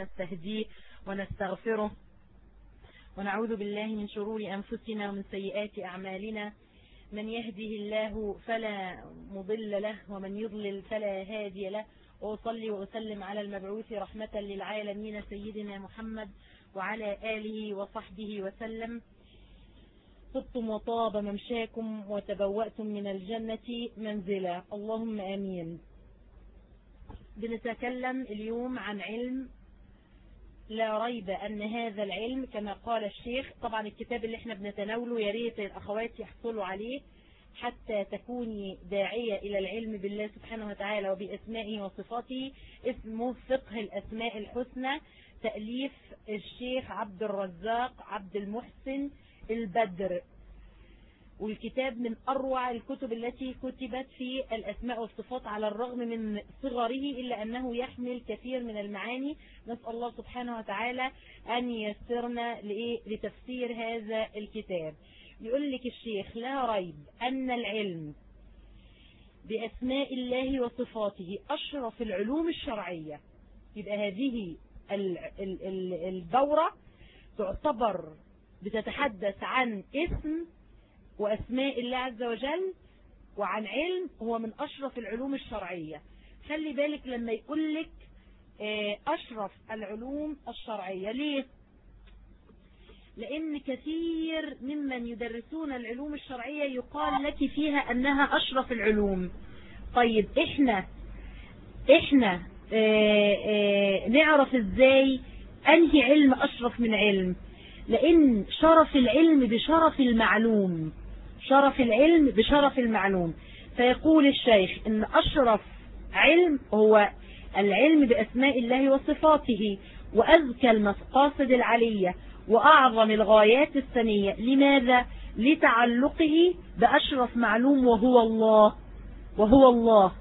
نستهديه ونستغفره ونعوذ بالله من شرور أنفسنا ومن سيئات أعمالنا. من يهده الله فلا مضل له ومن يضلل فلا هادي له. وأصلي وأسلم على المبعوث رحمة للعالمين سيدنا محمد وعلى آله وصحبه وسلم. طبتم وطاب ممشاكم وتبوأتم من الجنة منزلا. اللهم آمين. بنتكلم اليوم عن علم لا ريب أن هذا العلم كما قال الشيخ. طبعا الكتاب اللي إحنا بنتناوله يا ريت الأخوات يحصلوا عليه حتى تكوني داعية إلى العلم بالله سبحانه وتعالى وبأسمائه وصفاته. اسمه فقه الأسماء الحسنى تأليف الشيخ عبد الرزاق عبد المحسن البدر. والكتاب من أروع الكتب التي كتبت في الأسماء والصفات على الرغم من صغره إلا أنه يحمل كثير من المعاني. نسأل الله سبحانه وتعالى أن يسرنا لتفسير هذا الكتاب. يقول لك الشيخ لا ريب أن العلم بأسماء الله وصفاته أشرف العلوم الشرعية. يبقى هذه الدورة تعتبر بتتحدث عن اسم وأسماء الله عز وجل وعن علم هو من أشرف العلوم الشرعية. خلي بالك لما يقول لك آه، أشرف العلوم الشرعية. ليه؟ لأن كثير ممن يدرسون العلوم الشرعية يقال لك فيها أنها أشرف العلوم. طيب إحنا إحنا آآ نعرف إزاي أنهي علم أشرف من علم؟ لأن شرف العلم بشرف المعلوم. شرف العلم بشرف المعلوم. فيقول الشيخ إن أشرف علم هو العلم بأسماء الله وصفاته وأذكى المقاصد العلية وأعظم الغايات السنية. لماذا؟ لتعلقه بأشرف معلوم وهو الله وهو الله.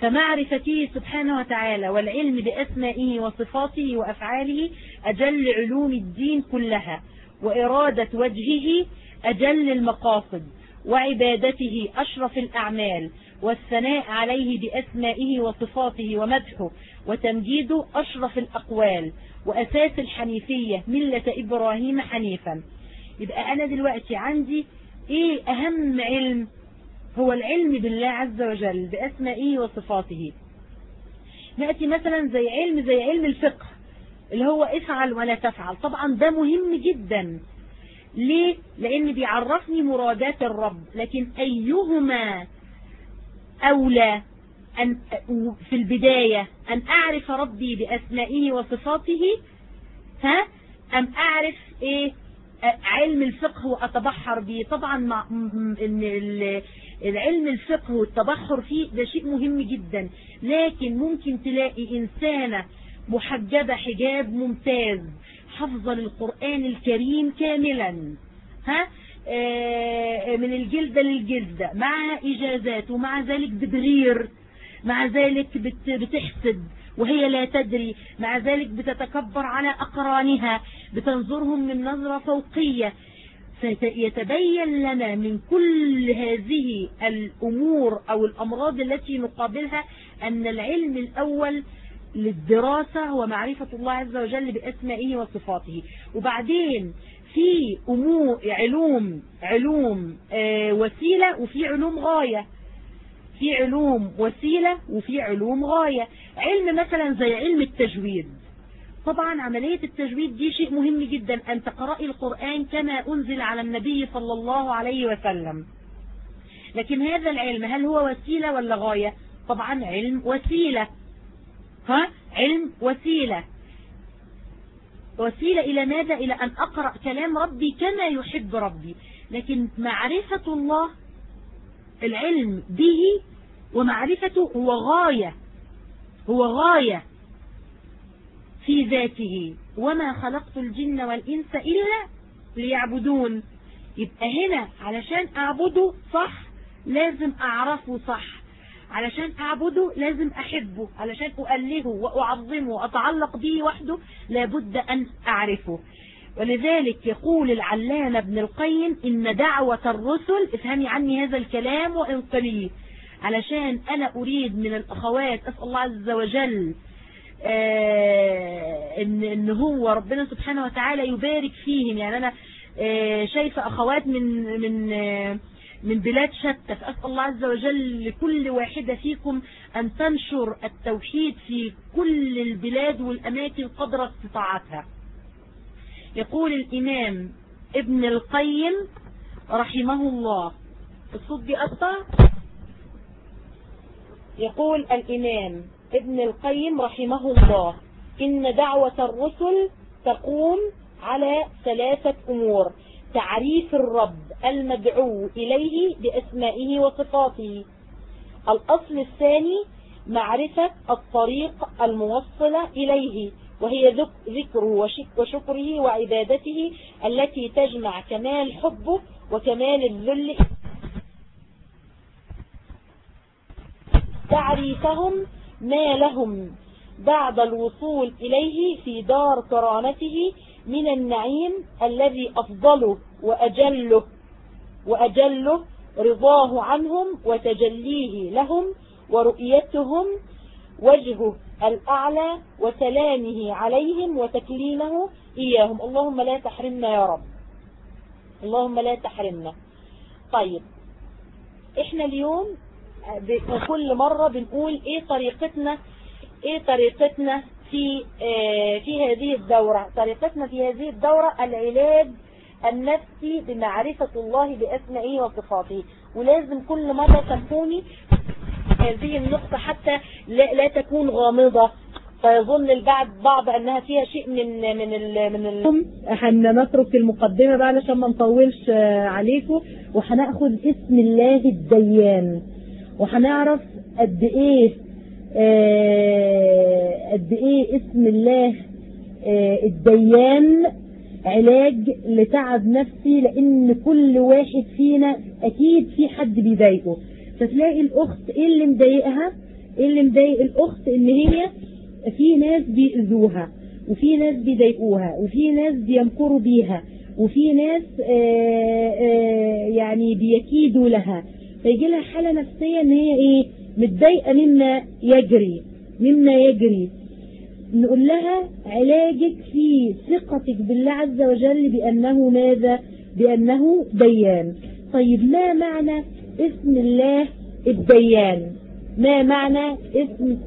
فمعرفته سبحانه وتعالى والعلم بأسمائه وصفاته وأفعاله أجل علوم الدين كلها وإرادة وجهه أجل المقاصد وعبادته أشرف الأعمال والثناء عليه بأسمائه وصفاته ومدحه وتمجيده أشرف الأقوال وأساس الحنيفية ملة إبراهيم حنيفا. يبقى أنا دلوقتي عندي إيه أهم علم؟ هو العلم بالله عز وجل بأسمائه وصفاته. نأتي مثلا زي علم زي علم الفقه اللي هو افعل ولا تفعل. طبعا ده مهم جدا. ليه؟ لأن بيعرفني مرادات الرب. لكن أيهما أولى أن في البداية أن أعرف ربي بأسمائه وصفاته؟ ها؟ أم أعرف إيه؟ علم الفقه وأتبحر به. طبعا مع إن العلم الفقه والتبحر فيه ده شيء مهم جدا. لكن ممكن تلاقي إنسانة محجبة حجاب ممتاز. حفظ للقرآن الكريم كاملا. ها؟ آه، من الجلدة للجلدة مع إجازات ومع ذلك بتغير مع ذلك بتحسد. وهي لا تدري. مع ذلك بتتكبر على أقرانها. بتنظرهم من نظرة فوقية. فيتبين لنا من كل هذه الأمور أو الأمراض التي نقابلها أن العلم الأول للدراسة ومعرفة الله عز وجل بأسمائه وصفاته. وبعدين في أمور علوم علوم آه، وسيلة وفي علوم غاية. في علوم وسيلة وفي علوم غاية. علم مثلا زي علم التجويد. طبعا عملية التجويد دي شيء مهم جدا. أن تقرأي القرآن كما أنزل على النبي صلى الله عليه وسلم. لكن هذا العلم هل هو وسيلة ولا غاية؟ طبعا علم وسيلة. ها؟ علم وسيلة. وسيلة إلى ماذا؟ إلى أن أقرأ كلام ربي كما يحب ربي. لكن معرفة الله العلم به ومعرفته هو غاية. هو غاية في ذاته. وما خلقت الجن والإنس إلا ليعبدون. يبقى هنا علشان أعبده صح لازم أعرفه صح. علشان أعبده لازم أحبه علشان أؤلهه وأعظمه وأتعلق به وحده لابد أن أعرفه. ولذلك يقول العلامة ابن القيم إن دعوة الرسل افهمي عني هذا الكلام وإنطليه علشان أنا أريد من الأخوات أسأل الله عز وجل آه، إن, إن هو ربنا سبحانه وتعالى يبارك فيهم. يعني أنا آه، شايفة أخوات من من آه، من بلاد شتى فأسأل الله عز وجل لكل واحدة فيكم أن تنشر التوحيد في كل البلاد والأماكن قدر استطاعتها. يقول الإمام ابن القيم رحمه الله. الصوت دي يقول الإمام ابن القيم رحمه الله. إن دعوة الرسل تقوم على ثلاثة أمور. تعريف الرب المدعو إليه بأسمائه وصفاته. الأصل الثاني معرفة الطريق الموصلة إليه وهي ذكره وشكره وعبادته التي تجمع كمال حبه وكمال الذل. تعريفهم ما لهم بعد الوصول إليه في دار كرامته من النعيم الذي أفضله وأجله, وأجله رضاه عنهم وتجليه لهم ورؤيتهم وجهه الأعلى وسلامه عليهم وتكليمه إياهم. اللهم لا تحرمنا يا رب. اللهم لا تحرمنا. طيب. إحنا اليوم كل مرة بنقول إيه طريقتنا إيه طريقتنا في آه، في هذه الدورة. طريقتنا في هذه الدورة العلاج النفسي بمعرفة الله بأسمائه وصفاته. ولازم كل مرة تنفوني هذه النقطة حتى لا, لا تكون غامضة. فيظن البعض بعض أنها فيها شيء من من الـ من ال نترك المقدمة بقى علشان ما نطولش آه، عليكم. وهناخد اسم الله الديان. وهنعرف قد إيه آه، قد إيه اسم الله آه، الديان علاج لتعب نفسي لأن كل واحد فينا أكيد في حد بيضايقه. فتلاقي الأخت إيه اللي مضايقها؟ إيه اللي مضايق الأخت؟ إن هي في ناس بيأذوها وفي ناس بيضايقوها وفي ناس بيمكروا بيها وفي ناس آآ آآ يعني بيكيدوا لها. فيجي لها حالة نفسية إن هي إيه؟ متضايقة مما يجري مما يجري. نقول لها علاجك في ثقتك بالله عز وجل بأنه ماذا؟ بأنه ديان. طيب ما معنى اسم الله الديان؟ ما معنى اسم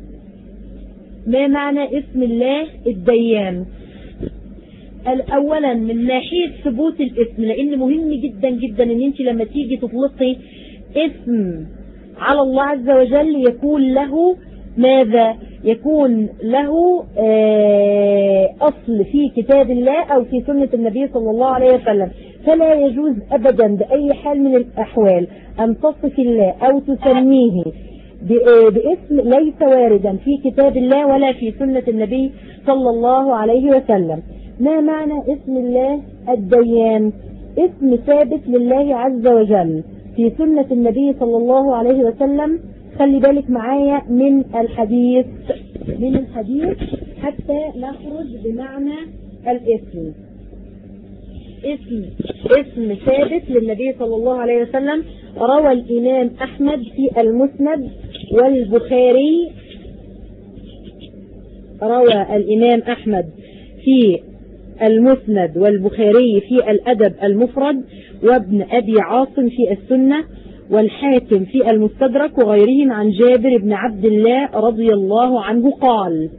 ما معنى اسم الله الديان؟ اولا من ناحية ثبوت الاسم لأن مهم جدا جدا إن أنت لما تيجي تطلقي اسم على الله عز وجل يكون له ماذا؟ يكون له آه، أصل في كتاب الله أو في سنة النبي صلى الله عليه وسلم. فلا يجوز أبدا بأي حال من الأحوال أن تصف الله أو تسميه آه، باسم ليس واردا في كتاب الله ولا في سنة النبي صلى الله عليه وسلم. ما معنى اسم الله الديان؟ اسم ثابت لله عز وجل. في سنة النبي صلى الله عليه وسلم خلي بالك معايا من الحديث من الحديث حتى نخرج بمعنى الاسم. اسم اسم ثابت للنبي صلى الله عليه وسلم. روى الإمام أحمد في المسند والبخاري. روى الإمام أحمد في المسند والبخاري في الأدب المفرد. وابن أبي عاصم في السنة والحاكم في المستدرك وغيرهم عن جابر بن عبد الله رضي الله عنه قال.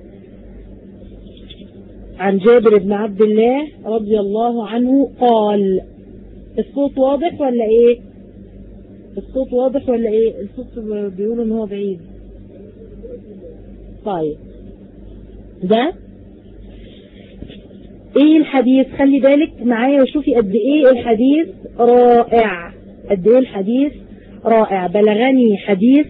عن جابر بن عبد الله رضي الله عنه قال. الصوت واضح ولا إيه؟ الصوت واضح ولا إيه؟ الصوت بيقولوا إن هو بعيد. طيب. ده؟ إيه الحديث؟ خلي بالك معايا وشوفي قد إيه الحديث رائع. قد إيه الحديث رائع. بلغني حديث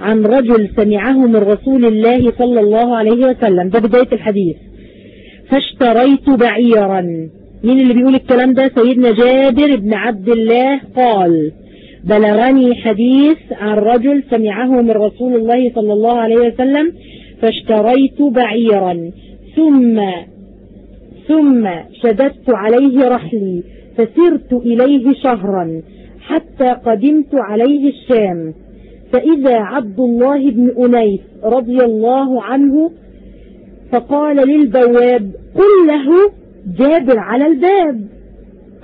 عن رجل سمعه من رسول الله صلى الله عليه وسلم. ده بداية الحديث. فاشتريت بعيرا. مين اللي بيقول الكلام ده؟ سيدنا جابر بن عبد الله قال بلغني حديث عن رجل سمعه من رسول الله صلى الله عليه وسلم فاشتريت بعيرا. ثم ثم شددت عليه رحلي. فسرت إليه شهرا حتى قدمت عليه الشام. فإذا عبد الله بن أنيس رضي الله عنه فقال للبواب قل له جابر على الباب.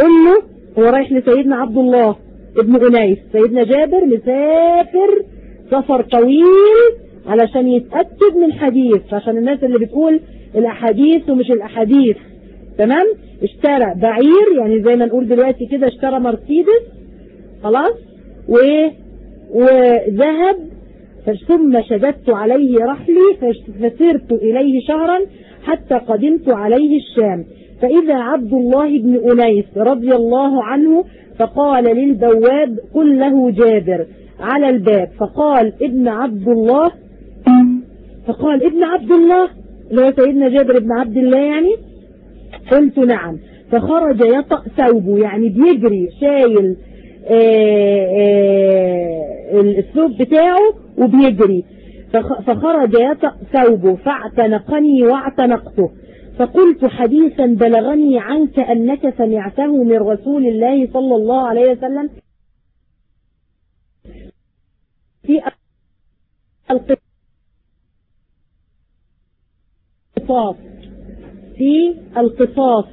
قل له هو رايح لسيدنا عبد الله ابن أنيس. سيدنا جابر مسافر سفر طويل علشان يتأكد من حديث عشان الناس اللي بتقول الأحاديث ومش الأحاديث. تمام؟ اشترى بعير يعني زي ما نقول دلوقتي كده اشترى مرسيدس خلاص وايه وذهب ثم شددت عليه رحلي فسرت إليه شهرا حتى قدمت عليه الشام. فإذا عبد الله بن أنيس رضي الله عنه فقال للبواب قل له جابر على الباب. فقال ابن عبد الله فقال ابن عبد الله اللي هو سيدنا جابر ابن عبد الله يعني قلت نعم. فخرج يطأ ثوبه يعني بيجري شايل آه، آه، الثوب بتاعه وبيجري. فخرج يطأ ثوبه فاعتنقني واعتنقته. فقلت حديثا بلغني عنك أنك سمعته من رسول الله صلى الله عليه وسلم. في القصاص في القصاص.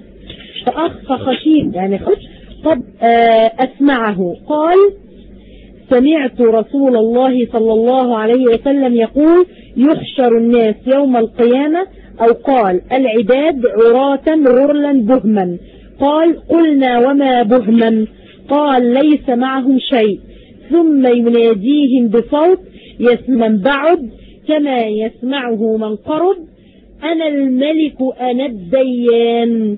فأخف خشيب يعني خش طب آه، أسمعه. قال سمعت رسول الله صلى الله عليه وسلم يقول يحشر الناس يوم القيامة أو قال العباد عراة غرلا بهما. قال قلنا وما بهما. قال ليس معهم شيء. ثم يناديهم بصوت يسمن بعد كما يسمعه من قرب. أنا الملك أنا الديان.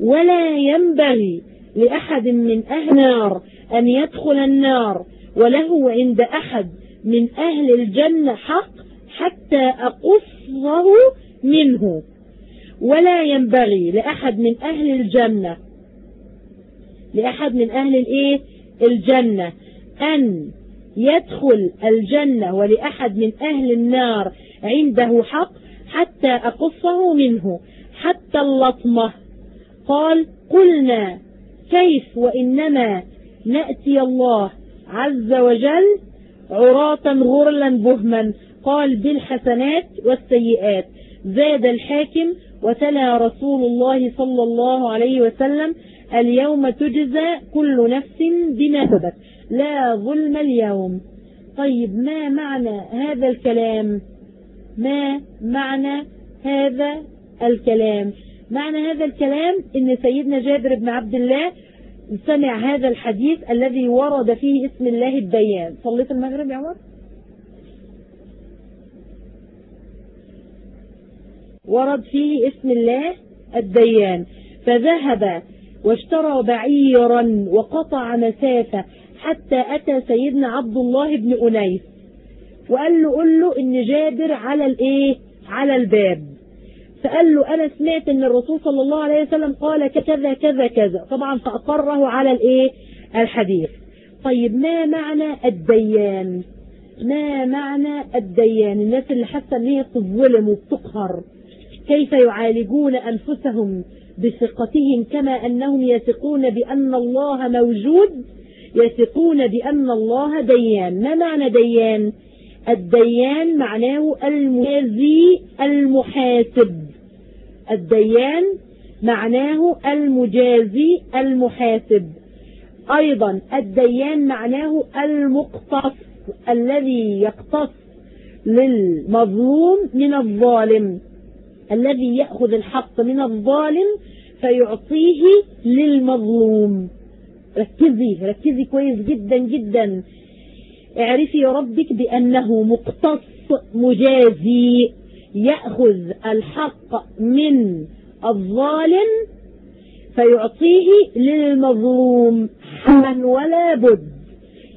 ولا ينبغي لأحد من أهل النار أن يدخل النار وله عند أحد من أهل الجنة حق حتى أقصه منه. ولا ينبغي لأحد من أهل الجنة لأحد من أهل الإيه؟ الجنة. أن يدخل الجنة ولأحد من أهل النار عنده حق حتى أقصه منه حتى اللطمة. قال قلنا كيف وإنما نأتي الله عز وجل عراة غرلا بهما؟ قال بالحسنات والسيئات. زاد الحاكم وتلا رسول الله صلى الله عليه وسلم اليوم تجزى كل نفس بما لا ظلم اليوم. طيب ما معنى هذا الكلام؟ ما معنى هذا الكلام؟ معنى هذا الكلام إن سيدنا جابر بن عبد الله سمع هذا الحديث الذي ورد فيه اسم الله الديان. صليت المغرب يا عمر؟ ورد فيه اسم الله الديان. فذهب واشترى بعيرا وقطع مسافة حتى أتى سيدنا عبد الله بن أنيس. وقال له قول له ان جابر على الإيه؟ على الباب. فقال له أنا سمعت إن الرسول صلى الله عليه وسلم قال كذا كذا كذا. طبعا فأقره على الإيه؟ الحديث. طيب ما معنى الديان؟ ما معنى الديان؟ الناس اللي حاسة إن هي بتظلم وبتقهر كيف يعالجون أنفسهم بثقتهم كما أنهم يثقون بأن الله موجود؟ يثقون بأن الله ديان. ما معنى ديان؟ الديان معناه المجازي المحاسب. الديان معناه المجازي المحاسب. أيضا الديان معناه المقتص الذي يقتص للمظلوم من الظالم. الذي يأخذ الحق من الظالم فيعطيه للمظلوم. ركزي ركزي كويس جدا جدا. اعرفي ربك بأنه مقتص مجازي يأخذ الحق من الظالم فيعطيه للمظلوم حتما ولا بد.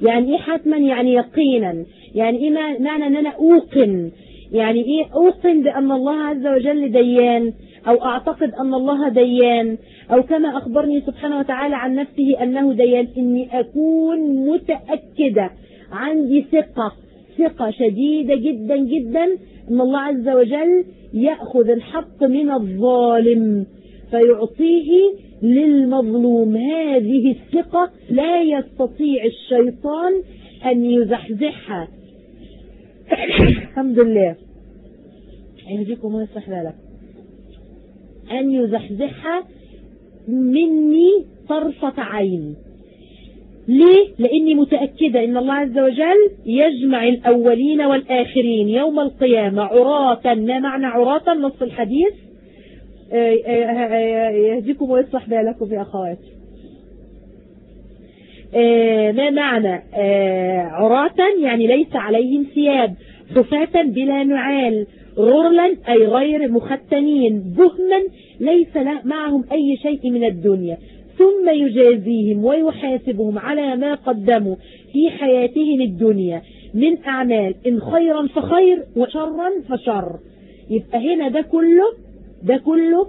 يعني إيه حتما؟ يعني يقينا. يعني إيه معنى ان أنا أوقن؟ يعني إيه أوقن بأن الله عز وجل ديان؟ أو أعتقد أن الله ديان؟ أو كما أخبرني سبحانه وتعالى عن نفسه أنه ديان. إني أكون متأكدة عندي ثقة ثقة شديدة جدا جدا أن الله عز وجل يأخذ الحق من الظالم فيعطيه للمظلوم. هذه الثقة لا يستطيع الشيطان أن يزحزحها. الحمد لله. يهديكم لك أن يزحزحها مني طرفة عين. ليه؟ لأني متأكدة أن الله عز وجل يجمع الأولين والآخرين يوم القيامة عراة ما معنى عراة؟ نص الحديث. آه، آه، آه، يهديكم ويصلح بالكم يا أخواتي. ما معنى؟ عراة يعني ليس عليهم ثياب صفاة بلا نعال غرلا أي غير مختنين بهما ليس معهم أي شيء من الدنيا. ثم يجازيهم ويحاسبهم على ما قدموا في حياتهم الدنيا من أعمال إن خيرا فخير وشرا فشر. يبقى هنا ده كله ده كله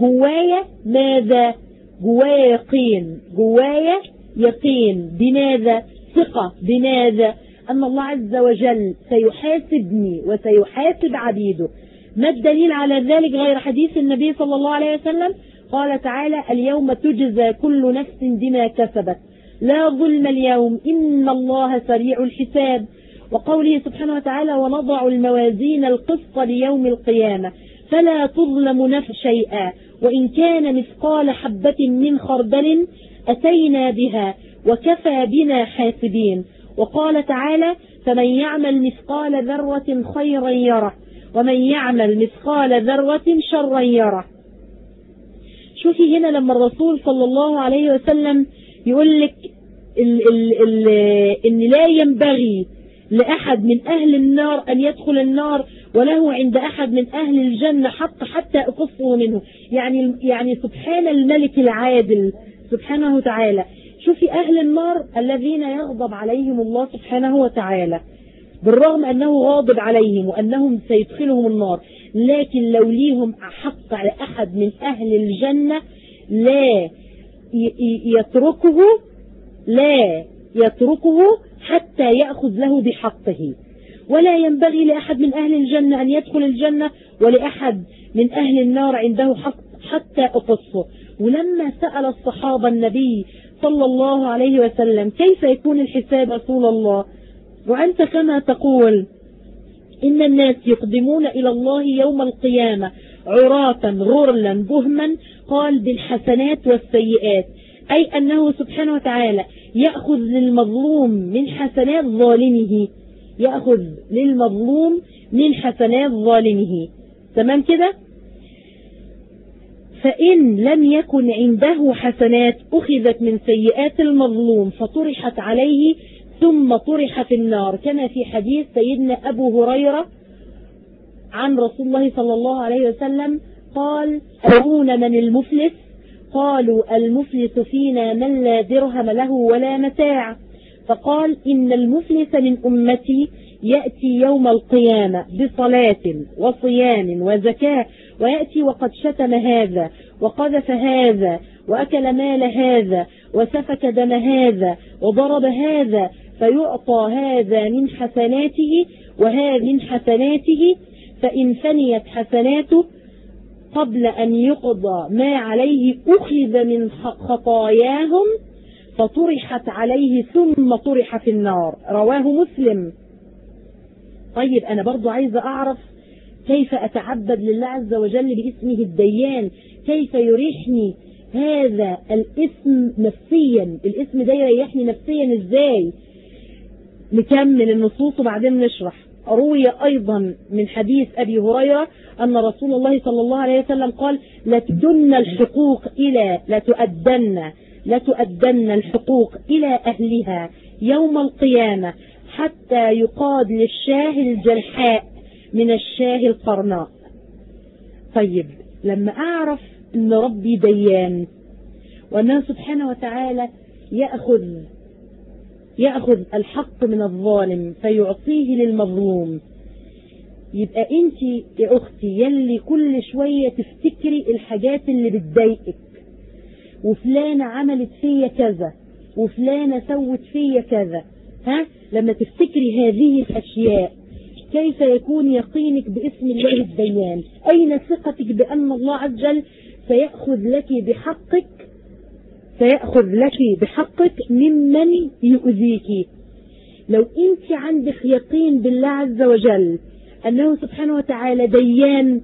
جوايا ماذا؟ جوايا يقين جوايا يقين. بماذا؟ ثقة. بماذا؟ أن الله عز وجل سيحاسبني وسيحاسب عبيده. ما الدليل على ذلك غير حديث النبي صلى الله عليه وسلم؟ قال تعالى اليوم تجزى كل نفس بما كسبت. لا ظلم اليوم إن الله سريع الحساب. وقوله سبحانه وتعالى ونضع الموازين القسط ليوم القيامة فلا تظلم نفس شيئا. وإن كان مثقال حبة من خردل أتينا بها وكفى بنا حاسبين. وقال تعالى فمن يعمل مثقال ذرة خيرا يره ومن يعمل مثقال ذرة شرا يره. شوفي هنا لما الرسول صلى الله عليه وسلم يقول لك إن لا ينبغي لأحد من أهل النار أن يدخل النار وله عند أحد من أهل الجنة حتى حتى أقصه منه. يعني, يعني سبحان الملك العادل سبحانه وتعالى. شوفي أهل النار الذين يغضب عليهم الله سبحانه وتعالى بالرغم أنه غاضب عليهم وأنهم سيدخلهم النار. لكن لو ليهم حق على أحد من أهل الجنة لا يتركه لا يتركه حتى يأخذ له بحقه. ولا ينبغي لأحد من أهل الجنة أن يدخل الجنة ولأحد من أهل النار عنده حق حتى أقصه. ولما سأل الصحابة النبي صلى الله عليه وسلم كيف يكون الحساب رسول الله؟ وأنت كما تقول. إن الناس يقدمون إلى الله يوم القيامة عراة غرلا بهما قال بالحسنات والسيئات. أي أنه سبحانه وتعالى يأخذ للمظلوم من حسنات ظالمه. يأخذ للمظلوم من حسنات ظالمه. تمام كده؟ فإن لم يكن عنده حسنات أخذت من سيئات المظلوم فطرحت عليه ثم طرح في النار. كما في حديث سيدنا أبو هريرة عن رسول الله صلى الله عليه وسلم قال أرون من المفلس؟ قالوا المفلس فينا من لا درهم له ولا متاع. فقال إن المفلس من أمتي يأتي يوم القيامة بصلاة وصيام وزكاة ويأتي وقد شتم هذا وقذف هذا وأكل مال هذا وسفك دم هذا وضرب هذا فيعطى هذا من حسناته وهذا من حسناته فإن فنيت حسناته قبل أن يقضى ما عليه أخذ من خطاياهم فطرحت عليه ثم طرح في النار. رواه مسلم. طيب أنا برضو عايزة أعرف كيف أتعبد لله عز وجل باسمه الديان؟ كيف يريحني هذا الاسم نفسيا؟ الاسم ده يريحني نفسيا إزاي؟ نكمل النصوص وبعدين نشرح. روي أيضا من حديث أبي هريرة أن رسول الله صلى الله عليه وسلم قال لتدن الحقوق إلى لتؤدن لتؤدن الحقوق إلى أهلها يوم القيامة حتى يقاد للشاه الجلحاء من الشاه القرناء. طيب لما أعرف أن ربي ديان وأنه سبحانه وتعالى يأخذ يأخذ الحق من الظالم فيعطيه للمظلوم. يبقى انت يا أختي يلي كل شوية تفتكري الحاجات اللي بتضايقك. وفلانة عملت فيا كذا وفلانة سوت فيا كذا. ها؟ لما تفتكري هذه الأشياء كيف يكون يقينك باسم الله الديان أين ثقتك بأن الله عز وجل سيأخذ لك بحقك؟ سيأخذ لك بحقك ممن يؤذيك. لو أنت عندك يقين بالله عز وجل أنه سبحانه وتعالى ديان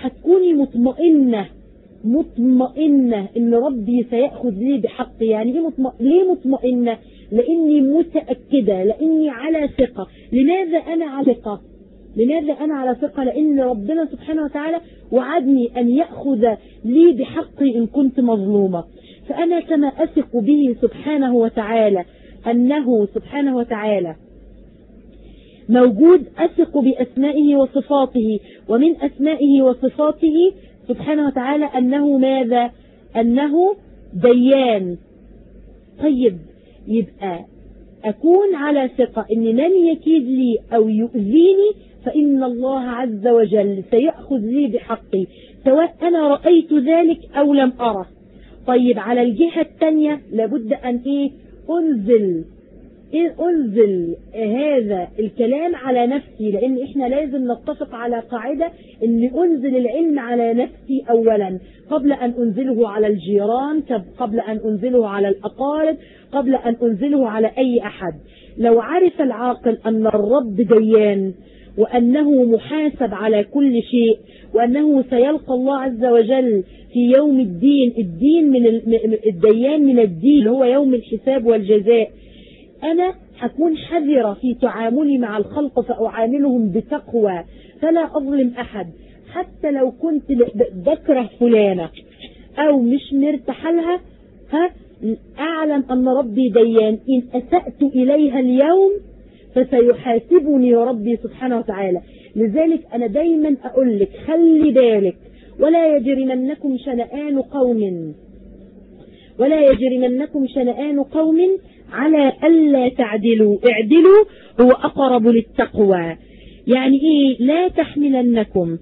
هتكوني مطمئنة مطمئنة إن ربي سيأخذ لي بحق يعني ليه, مطمئنة ليه مطمئنة؟ لأني متأكدة لأني على ثقة. لماذا أنا على ثقة؟ لماذا أنا على ثقة؟ لأن ربنا سبحانه وتعالى وعدني أن يأخذ لي بحقي إن كنت مظلومة. فأنا كما أثق به سبحانه وتعالى أنه سبحانه وتعالى. موجود أثق بأسمائه وصفاته ومن أسمائه وصفاته سبحانه وتعالى أنه ماذا؟ أنه ديان. طيب يبقى أكون على ثقة إن من يكيد لي أو يؤذيني فإن الله عز وجل سيأخذ لي بحقي سواء أنا رأيت ذلك أو لم أره. طيب على الجهة الثانية لابد أن إيه؟ أنزل. إيه أنزل هذا الكلام على نفسي؟ لأن إحنا لازم نتفق على قاعدة أن أنزل العلم على نفسي أولا. قبل أن أنزله على الجيران قبل أن أنزله على الأقارب قبل أن أنزله على أي أحد. لو عرف العاقل أن الرب ديان وأنه محاسب على كل شيء وأنه سيلقى الله عز وجل في يوم الدين الدين من الديان من الدين اللي هو يوم الحساب والجزاء. أنا أكون حذرة في تعاملي مع الخلق فأعاملهم بتقوى فلا أظلم أحد. حتى لو كنت بكره فلانة أو مش مرتحلها لها ها أعلم أن ربي ديان. إن أسأت إليها اليوم فسيحاسبني ربي سبحانه وتعالى. لذلك أنا دايما أقول لك خلي بالك. ولا يجرمنكم شنآن قوم. ولا يجرمنكم شنآن قوم على ألا تعدلوا. اعدلوا هو أقرب للتقوى. يعني إيه؟ لا تحملنكم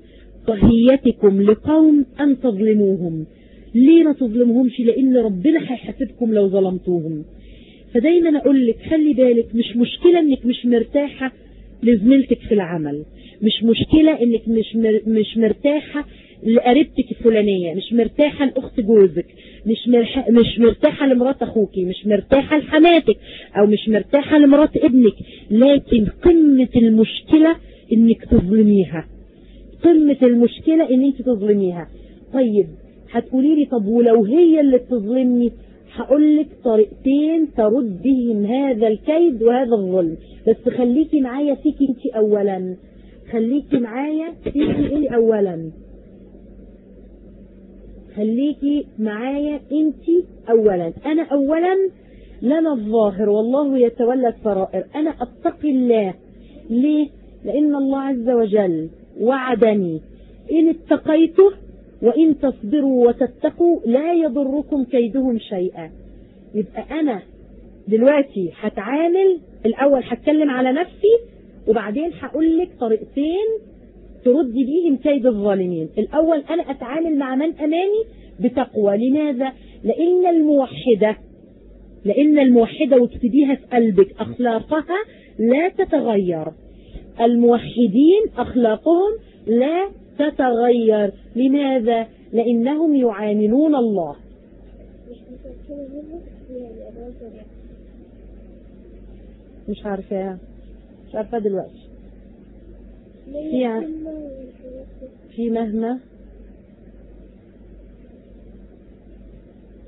طهيتكم لقوم أن تظلموهم. ليه ما تظلمهمش؟ لأن ربنا هيحاسبكم لو ظلمتوهم. فدايما أقول لك خلي بالك مش مشكلة إنك مش مرتاحة لزميلتك في العمل. مش مشكلة إنك مش مر... مش مرتاحة لقريبتك الفلانية مش مرتاحة لأخت جوزك مش مش مرتاحة لمرات أخوكي مش مرتاحة لحماتك أو مش مرتاحة لمرات ابنك. لكن قمة المشكلة إنك تظلميها. قمة المشكلة إن أنت تظلميها. طيب هتقولي لي طب ولو هي اللي بتظلمني هقول لك طريقتين ترد بهم هذا الكيد وهذا الظلم. بس خليكي معايا فيكي انت اولا. خليكي معايا فيكي إيه اولا. خليكي معايا انت اولا. أنا اولا لنا الظاهر والله يتولى السرائر أنا أتقي الله. ليه؟ لأن الله عز وجل وعدني. إن اتقيته وإن تصبروا وتتقوا لا يضركم كيدهم شيئا. يبقى أنا دلوقتي هتعامل الأول هتكلم على نفسي وبعدين هقول لك طريقتين تردي بيهم كيد الظالمين. الأول أنا أتعامل مع من أمامي بتقوى. لماذا؟ لأن الموحدة لأن الموحدة واكتبيها في قلبك أخلاقها لا تتغير. الموحدين أخلاقهم لا تتغير. لماذا؟ لأنهم يعاملون الله. مش عارفة. مش عارفة دلوقتي. في مهما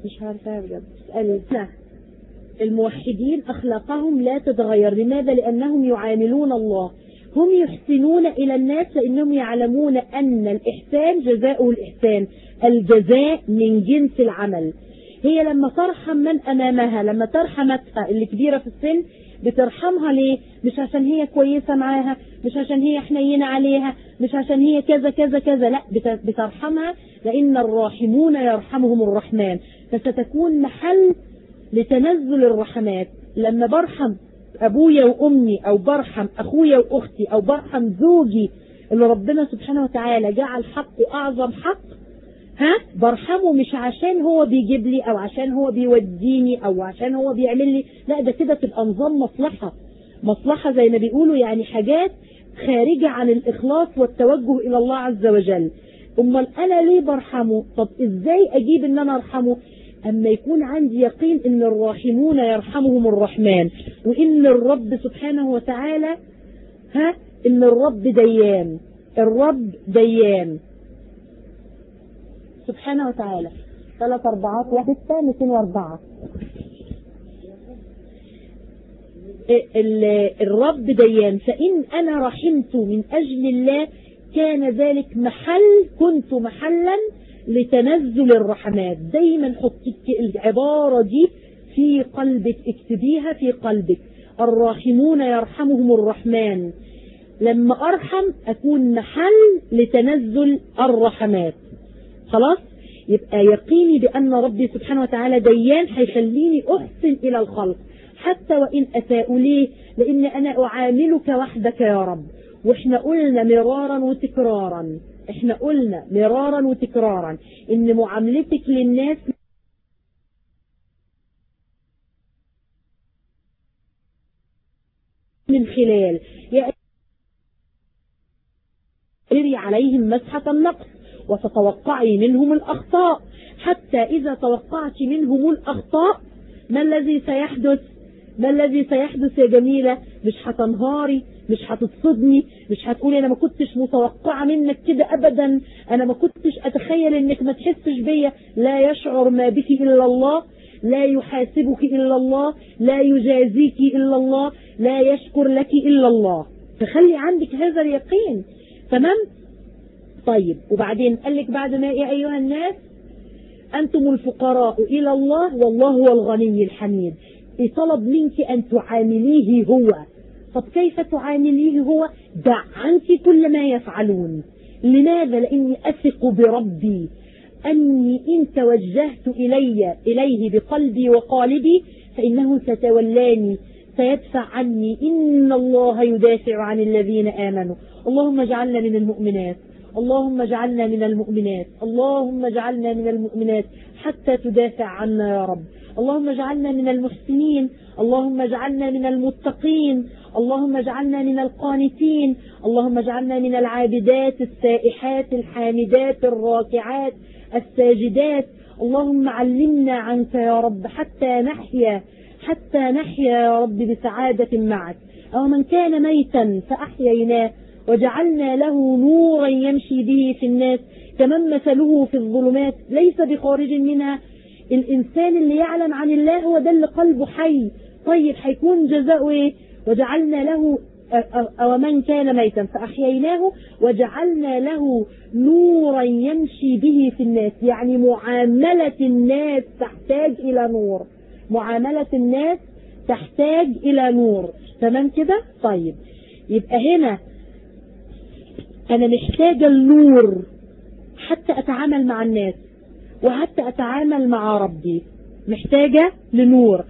مش عارفة بجد. نعم. الموحدين أخلاقهم لا تتغير. لماذا؟ لأنهم يعاملون الله. هم يحسنون إلى الناس لأنهم يعلمون أن الإحسان جزاء الإحسان. الجزاء من جنس العمل. هي لما ترحم من أمامها لما ترحمتها آه، اللي كبيرة في السن بترحمها ليه؟ مش عشان هي كويسة معاها مش عشان هي حنينة عليها مش عشان هي كذا كذا كذا. لا بترحمها لأن الراحمون يرحمهم الرحمن. فستكون محل لتنزل الرحمات. لما برحم أبويا وأمي أو برحم أخويا وأختي أو برحم زوجي اللي ربنا سبحانه وتعالى جعل حقه أعظم حق ها؟ برحمه مش عشان هو بيجيب لي أو عشان هو بيوديني أو عشان هو بيعمل لي لا ده كده تبقى نظام مصلحة. مصلحة زي ما بيقولوا يعني حاجات خارجة عن الإخلاص والتوجه إلى الله عز وجل. أمال أنا ليه برحمه؟ طب إزاي أجيب إن أنا أرحمه؟ أما يكون عندي يقين إن الراحمون يرحمهم الرحمن وإن الرب سبحانه وتعالى ها إن الرب ديان الرب ديان. سبحانه وتعالى. ثلاث أربعات واحد ثانيتين وأربعة إيه، الرب ديان. فإن أنا رحمت من أجل الله كان ذلك محل كنت محلا لتنزل الرحمات. دايما حط العبارة دي في قلبك اكتبيها في قلبك. الراحمون يرحمهم الرحمن. لما أرحم أكون محل لتنزل الرحمات. خلاص؟ يبقى يقيني بأن ربي سبحانه وتعالى ديان هيخليني أحسن إلى الخلق. حتى وإن اساءوا ليه لأن أنا أعاملك وحدك يا رب. وإحنا قلنا مرارا وتكرارا. إحنا قلنا مرارا وتكرارا ان معاملتك للناس من خلال يأتي عليهم مسحة النقص وتتوقعي منهم الأخطاء. حتى إذا توقعت منهم الأخطاء ما الذي سيحدث؟ ما الذي سيحدث يا جميلة؟ مش هتنهاري مش هتتصدني مش هتقولي أنا ما كنتش متوقعة منك كده ابدا. أنا ما كنتش أتخيل إنك ما تحسش بيا. لا يشعر ما بك إلا الله لا يحاسبك إلا الله لا يجازيك إلا الله لا يشكر لك إلا الله. فخلي عندك هذا اليقين. تمام؟ طيب وبعدين قال لك بعد ما يا أيها الناس أنتم الفقراء إلى الله والله هو الغني الحميد. طلب منك أن تعامليه هو. طب كيف تعامليه هو؟ دع عنك كل ما يفعلون. لماذا؟ لأني أثق بربي. أني إن توجهت إلي إليه بقلبي وقالبي فإنه ستولاني. سيدفع عني. إن الله يدافع عن الذين آمنوا. اللهم اجعلنا من المؤمنات. اللهم اجعلنا من المؤمنات. اللهم اجعلنا من المؤمنات حتى تدافع عنا يا رب. اللهم اجعلنا من المحسنين اللهم اجعلنا من المتقين اللهم اجعلنا من القانتين اللهم اجعلنا من العابدات السائحات الحامدات الراكعات الساجدات. اللهم علمنا عنك يا رب حتى نحيا حتى نحيا يا رب بسعادة معك. أو من كان ميتا فأحييناه وجعلنا له نورا يمشي به في الناس كمن مثله في الظلمات. ليس بخارج منها الإنسان اللي يعلم عن الله هو ده اللي قلبه حي. طيب هيكون جزاؤه إيه؟ وجعلنا له ومن كان ميتا فأحييناه وجعلنا له نورا يمشي به في الناس. يعني معاملة الناس تحتاج إلى نور. معاملة الناس تحتاج إلى نور. تمام كده؟ طيب. يبقى هنا أنا محتاجة النور حتى أتعامل مع الناس. وحتى أتعامل مع ربي. محتاجة لنور.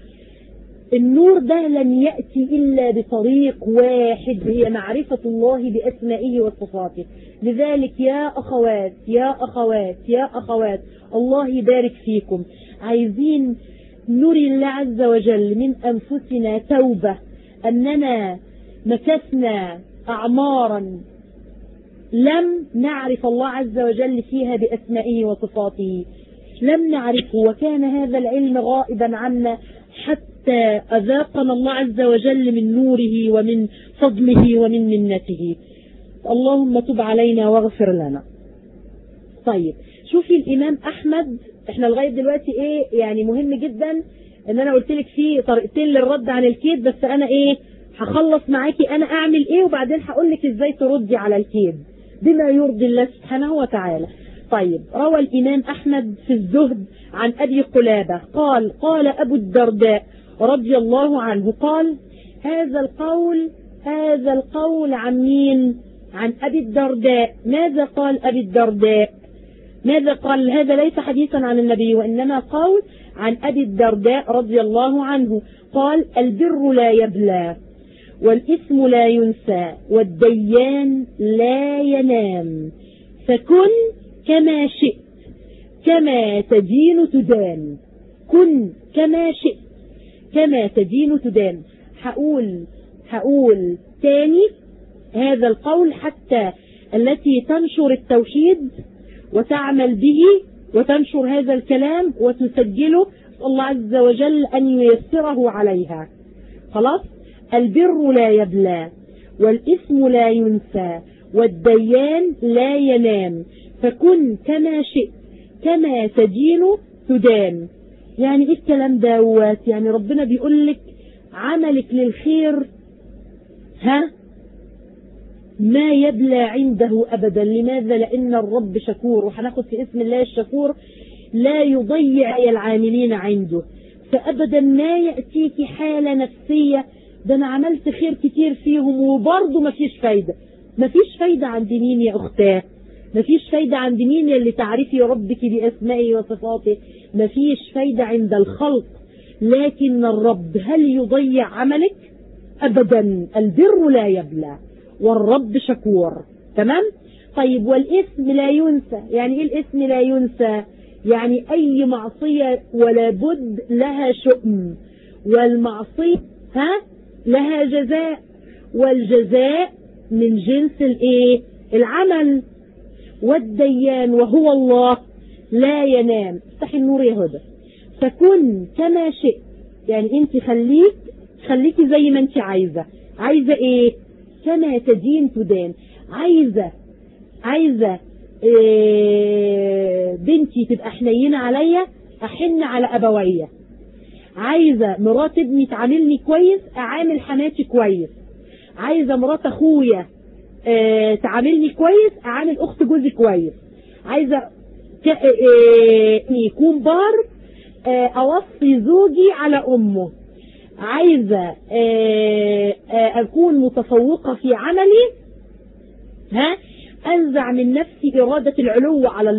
النور ده لن يأتي إلا بطريق واحد هي معرفة الله بأسمائه وصفاته. لذلك يا أخوات يا أخوات يا أخوات الله يبارك فيكم. عايزين نري الله عز وجل من أنفسنا توبة أننا مكثنا أعمارا لم نعرف الله عز وجل فيها بأسمائه وصفاته. لم نعرفه وكان هذا العلم غائبا عنا حتى أذاقنا الله عز وجل من نوره ومن فضله ومن منته. اللهم تب علينا واغفر لنا. طيب شوفي الإمام أحمد إحنا لغاية دلوقتي إيه يعني مهم جدا إن أنا قلت لك في طريقتين للرد عن الكيد بس أنا إيه هخلص معاكي أنا أعمل إيه وبعدين هقول لك إزاي تردي على الكيد. بما يرضي الله سبحانه وتعالى. طيب. روى الإمام أحمد في الزهد عن أبي قلابة. قال قال أبو الدرداء رضي الله عنه قال هذا القول هذا القول عن مين؟ عن أبي الدرداء. ماذا قال أبي الدرداء؟ ماذا قال؟ هذا ليس حديثا عن النبي وإنما قول عن أبي الدرداء رضي الله عنه. قال البر لا يبلى والاسم لا ينسى والديان لا ينام. فكن كما شئت كما تدين تدان. كن كما شئت كما تدين تدان. هقول هقول تاني هذا القول حتى التي تنشر التوحيد وتعمل به وتنشر هذا الكلام وتسجله الله عز وجل أن ييسره عليها. خلاص؟ البر لا يبلى والإثم لا ينسى والديان لا ينام. فكن كما شئت كما تدين تدان. يعني إيه الكلام داوات يعني ربنا بيقول لك عملك للخير ها؟ ما يبلى عنده أبدا. لماذا؟ لأن الرب شكور. وهناخد في اسم الله الشكور لا يضيع العاملين عنده. فأبدا ما يأتيك حالة نفسية. ده أنا عملت خير كتير فيهم وبرضه مفيش فايدة. مفيش فايدة عند مين يا أختاه؟ مفيش فايدة عند مين اللي تعرفي ربك بأسمائه وصفاته؟ مفيش فايدة عند الخلق. لكن الرب هل يضيع عملك؟ أبدا. البر لا يبلى. والرب شكور. تمام؟ طيب والاسم لا ينسى. يعني إيه الاسم لا ينسى؟ يعني أي معصية ولا بد لها شؤم. والمعصية ها لها جزاء. والجزاء من جنس الإيه؟ العمل. والديان وهو الله لا ينام. استحي النور يا هدى. فكن كما شئت. يعني انت خليك خليكي زي ما انت عايزة. عايزة إيه؟ كما تدين تدان. عايزة عايزة إيه بنتي تبقى حنينة عليا أحن على ابوية عايزة مرات ابني تعاملني كويس أعامل حماتي كويس. عايزة مرات أخويا آه، تعاملني كويس اعامل أخت جوزي كويس. عايزة آه، آه، يكون بار أوصي زوجي على أمه. عايزة أكون متفوقة في عملي ها؟ أنزع من نفسي إرادة العلو على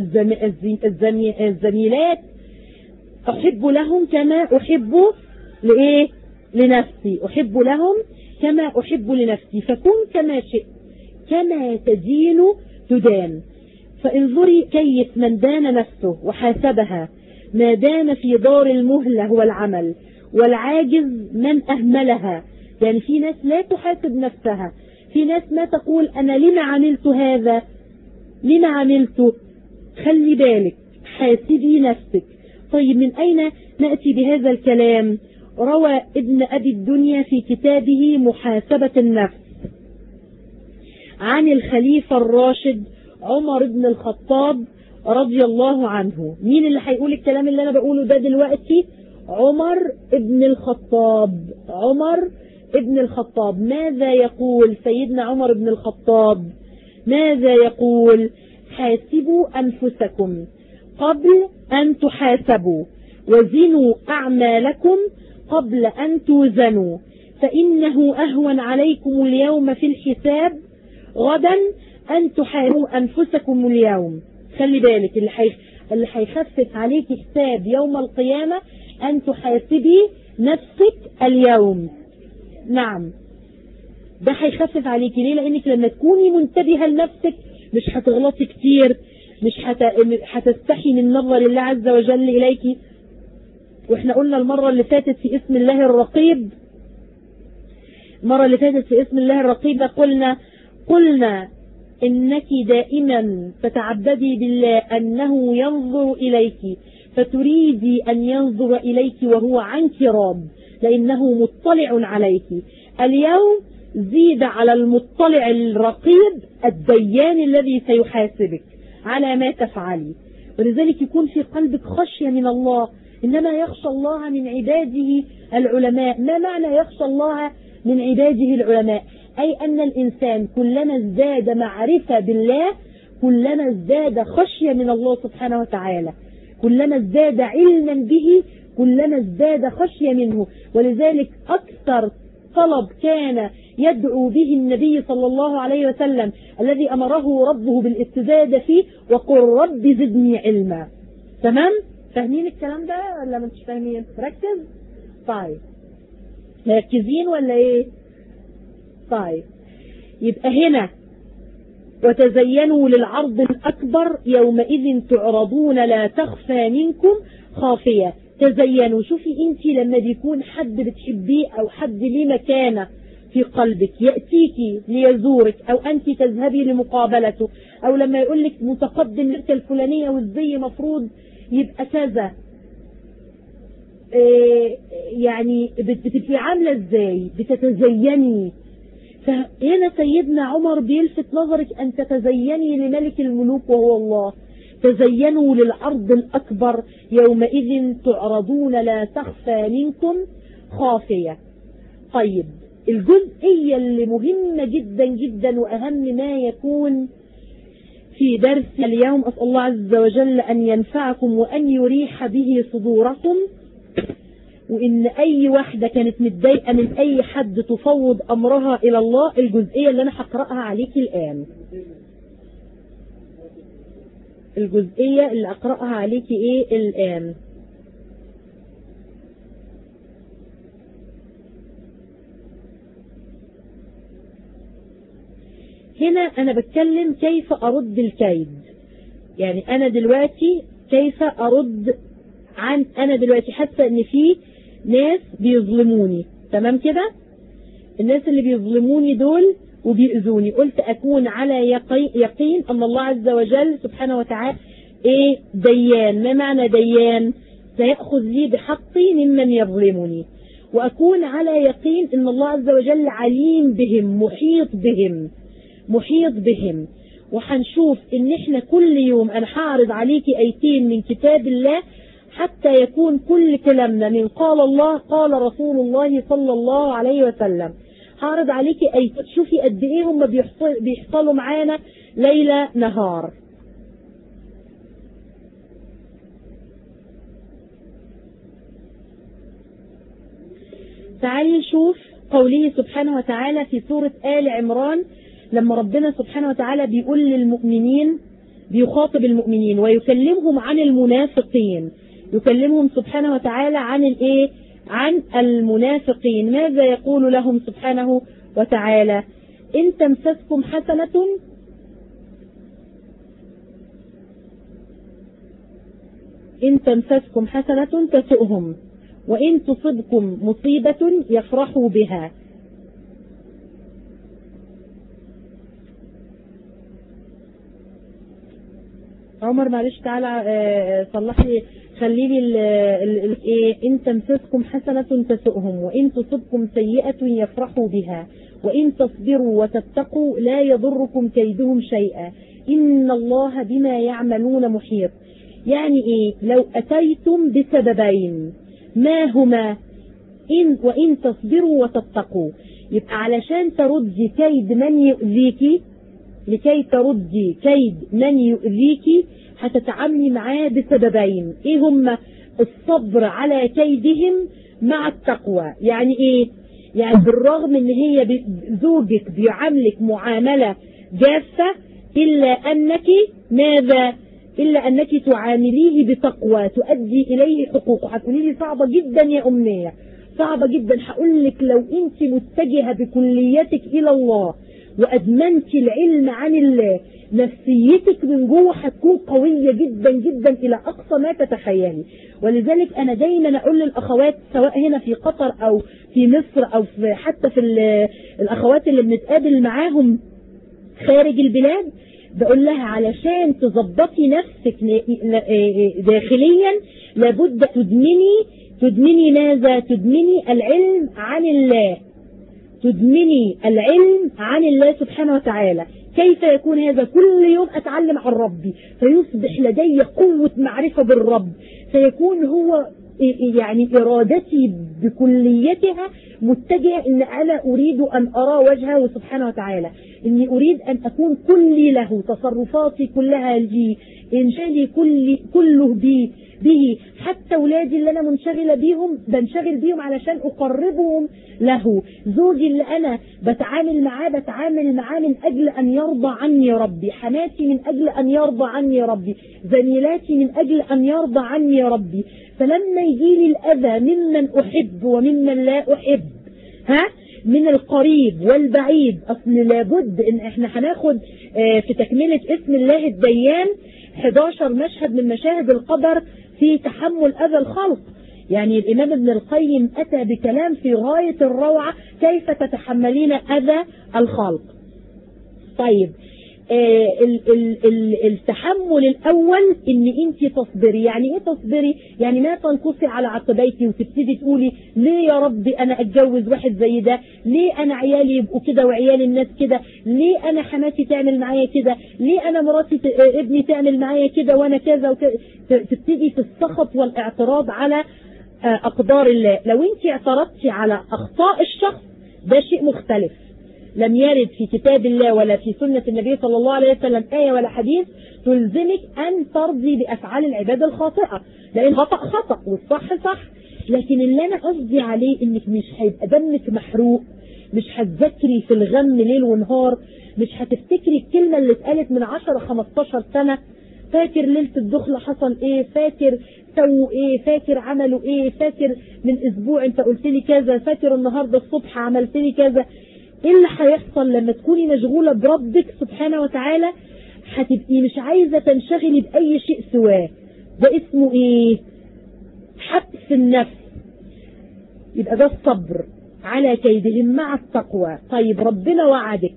الزميلات. أحب لهم كما أحب لإيه؟ لنفسي. أحب لهم كما أحب لنفسي. فكن كما شئت. كما تدين تدان. فانظري كيف من دان نفسه وحاسبها ما دان في دار المهلة هو العمل والعاجز من أهملها. يعني في ناس لا تحاسب نفسها في ناس ما تقول أنا لما عملت هذا؟ لما عملت؟ خلي بالك حاسبي نفسك. طيب من أين نأتي بهذا الكلام؟ روى ابن أبي الدنيا في كتابه محاسبة النفس. عن الخليفة الراشد عمر بن الخطاب رضي الله عنه. مين اللي هيقول الكلام اللي أنا بقوله ده دلوقتي؟ عمر بن الخطاب. عمر ابن الخطاب. ماذا يقول سيدنا عمر بن الخطاب؟ ماذا يقول؟ حاسبوا أنفسكم قبل أن تحاسبوا وزنوا أعمالكم قبل أن توزنوا فإنه أهون عليكم اليوم في الحساب غدا أن تحاربوا أنفسكم اليوم. خلي بالك اللي اللي هيخفف عليك حساب يوم القيامة أن تحاسبي نفسك اليوم. نعم. ده هيخفف عليكي ليه؟ لأنك لما تكوني منتبهة لنفسك مش هتغلطي كتير مش هت... هتستحي من نظر الله عز وجل إليك. وإحنا قلنا المرة اللي فاتت في اسم الله الرقيب. المرة اللي فاتت في اسم الله الرقيب قلنا قلنا إنك دائما فتعبدي بالله أنه ينظر إليك فتريدي أن ينظر إليك وهو عنك راب لأنه مطلع عليك. اليوم زيد على المطلع الرقيب الديان الذي سيحاسبك على ما تفعلي ولذلك يكون في قلبك خشية من الله إنما يخشى الله من عباده العلماء. ما معنى يخشى الله؟ من عباده العلماء أي أن الإنسان كلما ازداد معرفة بالله كلما ازداد خشية من الله سبحانه وتعالى كلما ازداد علما به كلما ازداد خشية منه ولذلك أكثر طلب كان يدعو به النبي صلى الله عليه وسلم الذي أمره ربه بالاستزادة فيه وقل رب زدني علما تمام؟ فاهمين الكلام ده ولا مش فاهمين؟ ركز؟ طيب مركزين ولا إيه؟ طيب. يبقى هنا وتزينوا للعرض الأكبر يومئذ تعرضون لا تخفى منكم خافية. تزينوا. شوفي انت لما بيكون حد بتحبيه أو حد ليه مكانة في قلبك يأتيك ليزورك أو أنت تذهبي لمقابلته أو لما يقول لك متقدم لك الفلانية والزي مفروض يبقى كذا. آه، يعني بتبقي عاملة إزاي؟ بتتزيني؟ فهنا سيدنا عمر بيلفت نظرك أن تتزيني لملك الملوك وهو الله. تزينوا للأرض الأكبر يومئذ تعرضون لا تخفى منكم خافية. طيب الجزئية اللي مهمة جدا جدا وأهم ما يكون في درس اليوم أسأل الله عز وجل أن ينفعكم وأن يريح به صدوركم. وإن أي واحدة كانت متضايقة من أي حد تفوض أمرها إلى الله الجزئية اللي أنا هقرأها عليكي الآن. الجزئية اللي أقرأها عليكي إيه؟ الآن. هنا أنا بتكلم كيف أرد الكيد. يعني أنا دلوقتي كيف أرد عن أنا دلوقتي حاسة إن في ناس بيظلموني. تمام كده؟ الناس اللي بيظلموني دول وبيؤذوني قلت أكون على يقين, أن الله عز وجل سبحانه وتعالى إيه؟ ديان. ما معنى ديان؟ سيأخذ لي بحقي ممن يظلمني. وأكون على يقين أن الله عز وجل عليم بهم محيط بهم محيط بهم. وحنشوف إن إحنا كل يوم أنا هعرض عليكي ايتين من كتاب الله حتى يكون كل كلامنا من قال الله قال رسول الله صلى الله عليه وسلم. هعرض عليكي أي شوفي قد إيه هم بيحصلوا معانا ليلة نهار. تعالي نشوف قوله سبحانه وتعالى في سورة آل عمران لما ربنا سبحانه وتعالى بيقول للمؤمنين بيخاطب المؤمنين ويكلمهم عن المنافقين. يكلمهم سبحانه وتعالى عن الإيه؟ عن المنافقين. ماذا يقول لهم سبحانه وتعالى؟ إن تمسسكم حسنة إن تمسسكم حسنة تسؤهم وإن تصبكم مصيبة يفرحوا بها. عمر معلش تعالى آه، آه، صلح لي. خلي لي إيه إن تمسسكم حسنة تسؤهم وإن تصبكم سيئة يفرحوا بها وإن تصبروا وتتقوا لا يضركم كيدهم شيئا. إن الله بما يعملون محيط. يعني إيه؟ لو أتيتم بسببين. ما هما؟ إن وإن تصبروا وتتقوا. يبقى علشان تردي كيد من يؤذيك لكي تردي كيد من يؤذيك هتتعاملي معاه بسببين. إيه هم؟ الصبر على كيدهم مع التقوى. يعني إيه؟ يعني بالرغم إن هي زوجك بيعاملك معاملة جافة إلا أنك ماذا؟ إلا أنك تعامليه بتقوى. تؤدي إليه حقوقه هتقولي لي صعبة جدا يا امنية صعبة جدا. هقول لك لو أنت متجهة بكليتك إلى الله وأدمنت العلم عن الله نفسيتك من جوه هتكون قوية جدا جدا إلى أقصى ما تتخيلي. ولذلك أنا دايما أقول للأخوات سواء هنا في قطر أو في مصر أو في حتى في الأخوات اللي بنتقابل معاهم خارج البلاد بقول لها علشان تظبطي نفسك إيه- إيه- داخليا لابد تدمني تدمني ماذا؟ تدمني العلم عن الله. تدمني العلم عن الله سبحانه وتعالى. كيف يكون هذا كل يوم أتعلم عن ربي؟ فيصبح لدي قوة معرفة بالرب. فيكون هو يعني إرادتي بكليتها متجهة إن أنا أريد أن أرى وجهه سبحانه وتعالى. إني أريد أن أكون كلي له تصرفاتي كلها لي. انشغلي كل كله بي به حتى ولادي اللي أنا منشغلة بيهم بنشغل بيهم علشان أقربهم له. زوجي اللي أنا بتعامل معاه بتعامل معاه من أجل أن يرضى عني ربي. حماتي من أجل أن يرضى عني ربي. زميلاتي من أجل أن يرضى عني ربي. فلما يجيلي الأذى ممن أحب وممن لا أحب ها من القريب والبعيد. أصل لابد إن إحنا هناخد آه، في تكملة اسم الله الديان 11 مشهد من مشاهد القدر في تحمل أذى الخلق. يعني الإمام ابن القيم أتى بكلام في غاية الروعة كيف تتحملين أذى الخلق؟ طيب آه، التحمل الأول إن أنت تصبري. يعني إيه تصبري؟ يعني ما تنقصي على عقبيتي وتبتدي تقولي ليه يا ربي أنا أتجوز واحد زي ده؟ ليه أنا عيالي يبقوا كده وعيال الناس كده؟ ليه أنا حماتي تعمل معايا كده؟ ليه أنا مراتي آه، ابني تعمل معايا كده وأنا كذا؟ وكذا تبتدي في السخط والاعتراض على آه، أقدار الله. لو أنت اعترضتي على أخطاء الشخص ده شيء مختلف. لم يرد في كتاب الله ولا في سنة النبي صلى الله عليه وسلم آية ولا حديث تلزمك أن ترضي بأفعال العباد الخاطئة. لأن خطأ خطأ والصح صح. لكن اللي أنا قصدي عليه إنك مش هيبقى دمك محروق مش هتذكري في الغم ليل ونهار مش هتفتكري الكلمة اللي اتقالت من 10-15 سنة. فاكر ليلة الدخل حصل إيه؟ فاكر سووا إيه؟ فاكر عملوا إيه؟ فاكر من أسبوع أنت قلت لي كذا فاكر النهاردة الصبح عملت لي كذا. إيه اللي هيحصل لما تكوني مشغولة بربك سبحانه وتعالى؟ هتبقي مش عايزة تنشغلي بأي شيء سواه. ده اسمه إيه؟ حبس النفس. يبقى ده الصبر على كيدهم مع التقوى. طيب ربنا وعدك.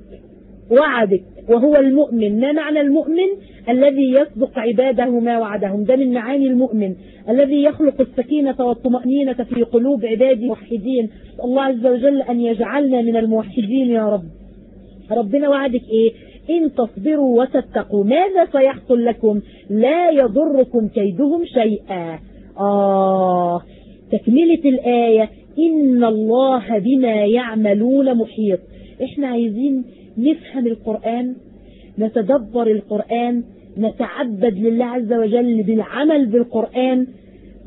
وعدك. وهو المؤمن. ما معنى المؤمن؟ الذي يصدق عباده ما وعدهم. ده من معاني المؤمن. الذي يخلق السكينة والطمأنينة في قلوب عباده الموحدين. الله عز وجل أن يجعلنا من الموحدين يا رب. ربنا وعدك إيه؟ إن تصبروا وتتقوا ماذا سيحصل لكم؟ لا يضركم كيدهم شيئا. آه. تكملة الآية إن الله بما يعملون محيط. إحنا عايزين نفهم القرآن نتدبر القرآن نتعبد لله عز وجل بالعمل بالقرآن.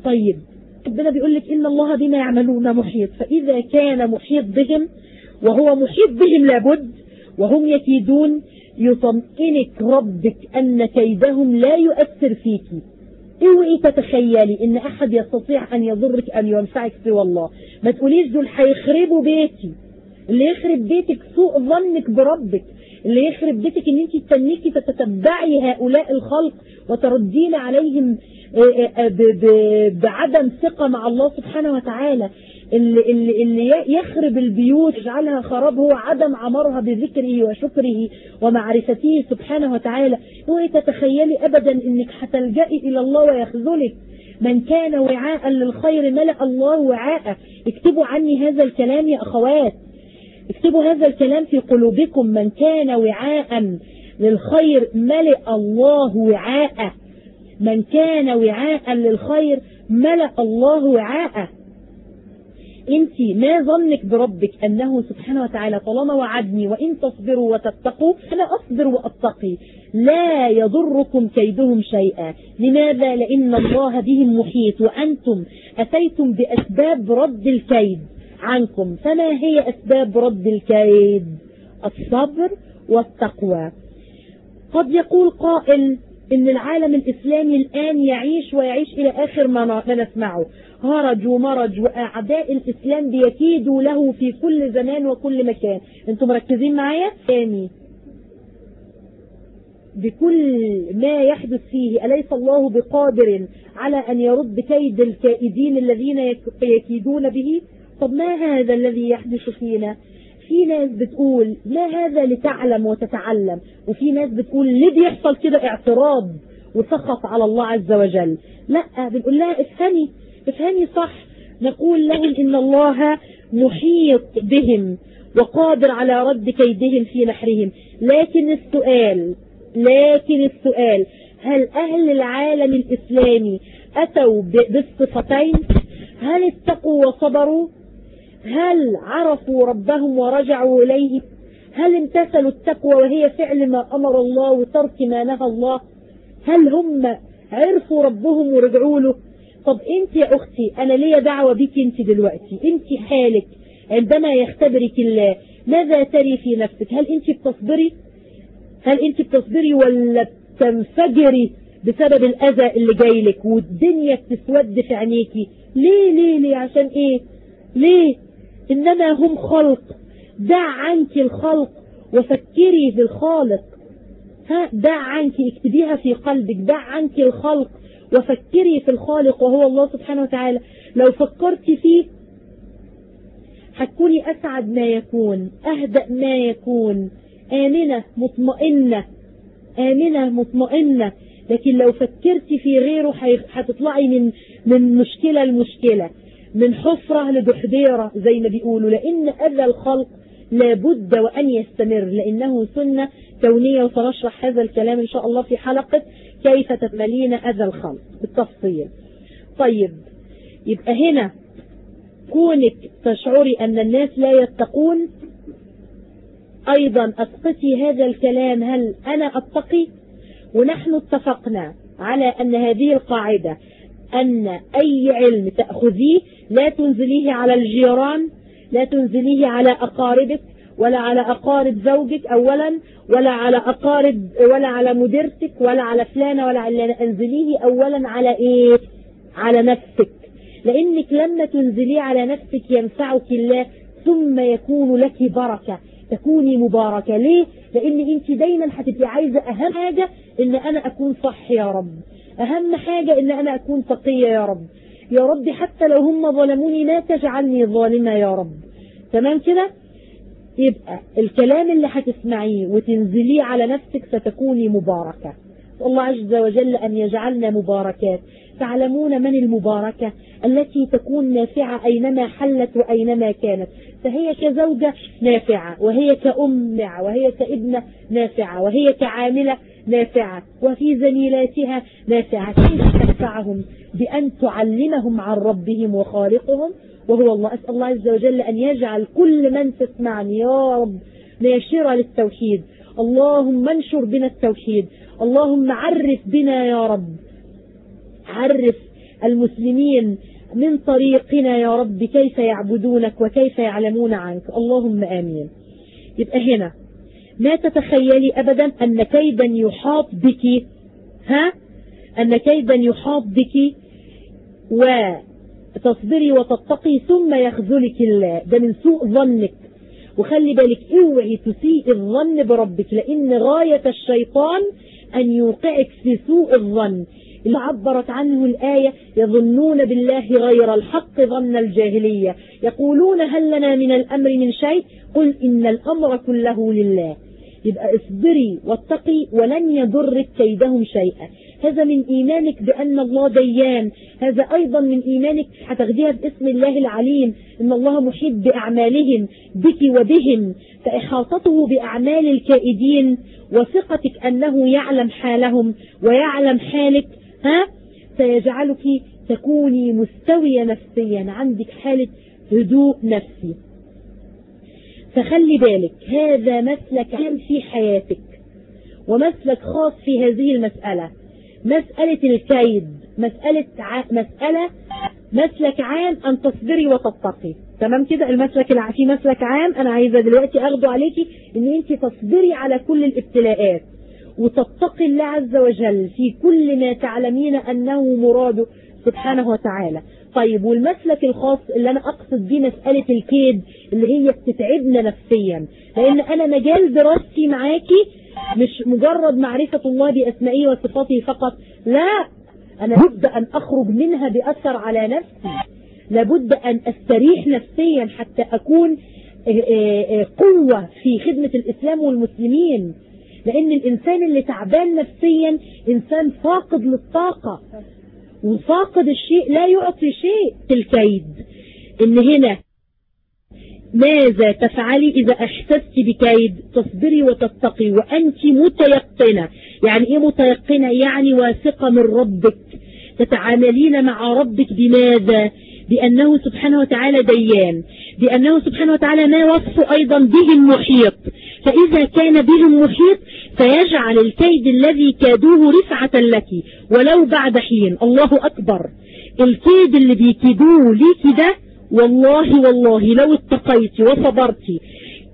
طيب ربنا بيقول لك إن الله بما يعملون محيط فإذا كان محيط بهم وهو محيط بهم لابد وهم يكيدون يطمئنك ربك أن كيدهم لا يؤثر فيك. اوعي تتخيلي إن أحد يستطيع أن يضرك أن ينفعك سوى الله. ما تقوليش دول هيخربوا بيتي. اللي يخرب بيتك سوء ظنك بربك. اللي يخرب بيتك إن أنت تستنيكي تتتبعي هؤلاء الخلق وتردين عليهم آه، آه، آه، بعدم ثقة مع الله سبحانه وتعالى. اللي, اللي, اللي يخرب البيوت يجعلها خراب هو عدم عمرها بذكره وشكره ومعرفته سبحانه وتعالى. هو تتخيلي أبدا أنك حتلجأي إلى الله ويخذلك. من كان وعاء للخير ملأ الله وعاءه. اكتبوا عني هذا الكلام يا أخوات. اكتبوا هذا الكلام في قلوبكم من كان وعاء للخير ملئ الله وعاءه. من كان وعاء للخير ملأ الله وعاءه. انت ما ظنك بربك انه سبحانه وتعالى طالما وعدني وان تصبروا وتتقوا أنا اصبر واتقي. لا يضركم كيدهم شيئا. لماذا؟ لأن الله بهم محيط. وأنتم اتيتم باسباب رد الكيد. عنكم فما هي أسباب رد الكيد؟ الصبر والتقوى. قد يقول قائل إن العالم الإسلامي الآن يعيش ويعيش إلى آخر ما نسمعه. هرج ومرج واعداء الإسلام بيكيدوا له في كل زمان وكل مكان. أنتم مركزين معايا؟ ثاني بكل ما يحدث فيه أليس الله بقادر على أن يرد كيد الكائدين الذين يكيدون به؟ طب ما هذا الذي يحدث فينا؟ في ناس بتقول ما هذا لتعلم وتتعلم وفي ناس بتقول ليه بيحصل كده اعتراض وسخط على الله عز وجل؟ لا بنقول لها افهمي افهمي صح. نقول لهم إن الله محيط بهم وقادر على رد كيدهم في نحرهم. لكن السؤال لكن السؤال هل أهل العالم الإسلامي أتوا بالصفتين هل اتقوا وصبروا؟ هل عرفوا ربهم ورجعوا إليه؟ هل امتثلوا التقوى وهي فعل ما أمر الله وترك ما نهى الله؟ هل هم عرفوا ربهم ورجعوا له؟ طب أنت يا أختي أنا ليا دعوة بك أنت دلوقتي. أنت حالك عندما يختبرك الله ماذا تري في نفسك؟ هل أنت بتصبري؟ هل أنت بتصبري ولا بتنفجري بسبب الأذى اللي جاي لك والدنيا بتسود في عينيكي؟ ليه ليه ليه؟ عشان إيه؟ ليه؟ إنما هم خلق. دع عنك الخلق وفكري في الخالق. ها دع عنك اكتبيها في قلبك. دع عنك الخلق وفكري في الخالق وهو الله سبحانه وتعالى. لو فكرت فيه هتكوني أسعد ما يكون أهدأ ما يكون. آمنة مطمئنة. آمنة مطمئنة. لكن لو فكرت في غيره هتطلعي من من مشكلة لمشكلة. من حفرة لبحديرة زي ما بيقولوا. لأن أذى الخلق لابد وأن يستمر. لأنه سنة كونية وسنشرح هذا الكلام إن شاء الله في حلقة كيف تتملين أذى الخلق بالتفصيل. طيب يبقى هنا كونك تشعري أن الناس لا يتقون. أيضا أسقطي هذا الكلام هل أنا أتقي؟ ونحن اتفقنا على أن هذه القاعدة أن أي علم تأخذيه لا تنزليه على الجيران لا تنزليه على أقاربك ولا على أقارب زوجك أولا ولا على أقارب ولا على مديرتك ولا على فلانة ولا على أنزليه أولا على إيه؟ على نفسك. لأنك لما تنزليه على نفسك ينفعك الله ثم يكون لك بركة. تكوني مباركة. ليه؟ لأن أنت دايما هتبقي عايزة أهم حاجة إن أنا أكون صح يا رب. أهم حاجة إن أنا أكون تقية يا رب. يا رب حتى لو هم ظلموني لا تجعلني ظالمة يا رب. تمام كده؟ يبقى الكلام اللي هتسمعيه وتنزليه على نفسك ستكوني مباركة. الله عز وجل أن يجعلنا مباركات. تعلمون من المباركة؟ التي تكون نافعة أينما حلت وأينما كانت. فهي كزوجة نافعة وهي كأم وهي كابنة نافعة وهي كعاملة نافعة وفي زميلاتها نافعة كيف تنفعهم؟ بأن تعلمهم عن ربهم وخالقهم. وهو الله أسأل الله عز وجل أن يجعل كل من تسمعني يا رب ناشرة للتوحيد. اللهم انشر بنا التوحيد. اللهم عرف بنا يا رب. عرف المسلمين من طريقنا يا رب كيف يعبدونك وكيف يعلمون عنك. اللهم آمين. يبقى هنا. ما تتخيلي أبدا أن كيدا يحاط بك ها؟ أن كيدا يحاط بك وتصبري وتتقي ثم يخذلك الله ده من سوء ظنك. وخلي بالك اوعي تسيء الظن بربك لأن غاية الشيطان أن يوقعك في سوء الظن. اللي عبرت عنه الآية يظنون بالله غير الحق ظن الجاهلية. يقولون هل لنا من الأمر من شيء؟ قل إن الأمر كله لله. يبقى اصبري واتقي ولن يضرك كيدهم شيئا. هذا من إيمانك بأن الله ديان. هذا أيضا من إيمانك هتاخديها باسم الله العليم. إن الله محيط بأعمالهم بك وبهم. فإحاطته بأعمال الكائدين وثقتك أنه يعلم حالهم ويعلم حالك ها؟ سيجعلك تكوني مستوية نفسيا. عندك حالة هدوء نفسي. فخلي بالك هذا مسلك عام في حياتك. ومسلك خاص في هذه المسألة. مسألة الكيد مسألة ع... مسألة مسلك عام أن تصبري وتتقي. تمام كده؟ المسلك اللي في مسلك عام أنا عايزة دلوقتي أخده عليكي إن أنت تصبري على كل الابتلاءات. وتتقي الله عز وجل في كل ما تعلمين أنه مراده سبحانه وتعالى. طيب والمسلك الخاص اللي أنا أقصد بيه مسألة الكيد اللي هي بتتعبنا نفسيا. لأن أنا مجال دراستي معاكي مش مجرد معرفة الله بأسمائه وصفاته فقط. لا أنا لابد أن أخرج منها بأثر على نفسي. لابد أن أستريح نفسيا حتى أكون آه، آه، آه، قوة في خدمة الإسلام والمسلمين. لأن الإنسان اللي تعبان نفسيا إنسان فاقد للطاقة. وفاقد الشيء لا يعطي شيء تلكيد إن هنا ماذا تفعلي إذا أحسست بكيد؟ تصبري وتتقي وأنت متيقنة. يعني إيه متيقنة؟ يعني واثقة من ربك. تتعاملين مع ربك بماذا؟ بأنه سبحانه وتعالى ديان. بأنه سبحانه وتعالى ما وصف أيضا به المحيط. فإذا كان بهم محيط فيجعل الكيد الذي كادوه رفعة لك ولو بعد حين. الله أكبر. الكيد اللي بيكيدوه ليك ده والله والله لو اتقيت وصبرت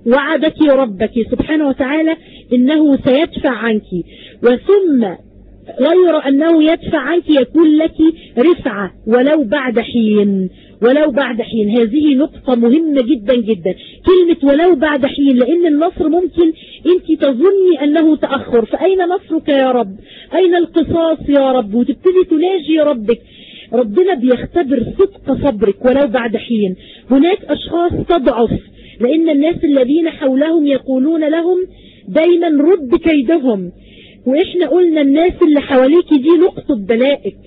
وعدك ربك سبحانه وتعالى إنه سيدفع عنك. وثم غير أنه يدفع عنك يكون لك رفعة ولو بعد حين. ولو بعد حين. هذه نقطة مهمة جدا جدا. كلمة ولو بعد حين لأن النصر ممكن أنت تظني أنه تأخر. فأين نصرك يا رب؟ أين القصاص يا رب؟ وتبتدي تلاجي ربك. ربنا بيختبر صدق صبرك ولو بعد حين. هناك أشخاص تضعف لأن الناس الذين حولهم يقولون لهم دايما رد كيدهم. وإحنا قلنا الناس اللي حواليك دي نقطة بلائك.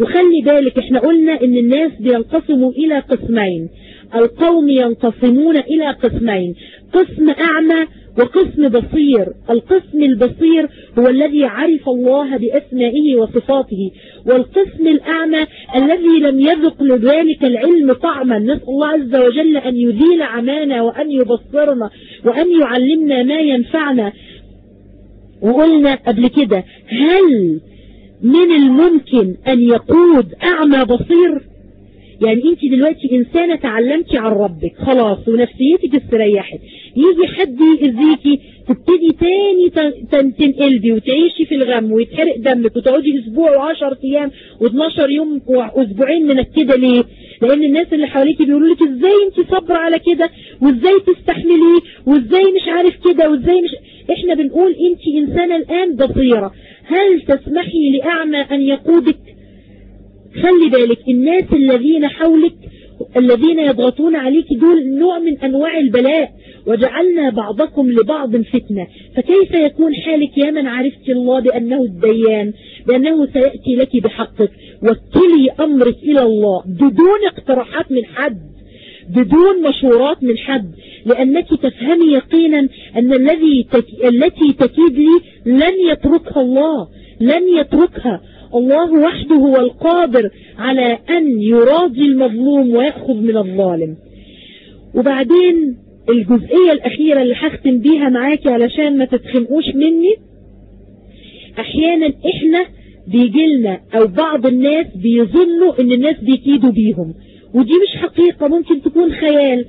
وخلي بالك إحنا قلنا إن الناس بينقسموا إلى قسمين. القوم ينقسمون إلى قسمين. قسم أعمى وقسم بصير. القسم البصير هو الذي عرف الله بأسمائه وصفاته. والقسم الأعمى الذي لم يذق لذلك العلم طعما. نسأل الله عز وجل أن يذيل عمانا وأن يبصرنا وأن يعلمنا ما ينفعنا. وقلنا قبل كده هل من الممكن أن يقود أعمى بصير؟ يعني انت دلوقتي انسانة تعلمتي عن ربك. خلاص ونفسيتك استريحت. يجي حد يأذيكي تبتدي تاني تنقلبي وتعيشي في الغم ويتحرق دمك وتقعدي أسبوع وعشر أيام و12 يوم وأسبوعين من كده ليه؟ لأن الناس اللي حواليك بيقولوا لك إزاي انت صابره على كده؟ وإزاي تستحمليه؟ وإزاي مش عارف كده؟ وإزاي مش إحنا بنقول انت إنسانة الآن بصيرة. هل تسمحي لأعمى أن يقودك خلي بالك الناس الذين حولك الذين يضغطون عليك دول نوع من أنواع البلاء وجعلنا بعضكم لبعض فتنة. فكيف يكون حالك يا من عرفت الله بأنه الديان بأنه سيأتي لك بحقك؟ وكلي أمرك إلى الله بدون اقتراحات من حد بدون مشورات من حد لأنك تفهمي يقينا أن الذي تك... التي تكيد لي لن يتركها الله لن يتركها. الله وحده هو القادر على أن يراضي المظلوم ويأخذ من الظالم. وبعدين الجزئية الأخيرة اللي هختم بيها معاكي علشان ما تتخنقوش مني. أحيانا إحنا بيجلنا أو بعض الناس بيظنوا إن الناس بيكيدوا بيهم. ودي مش حقيقة ممكن تكون خيال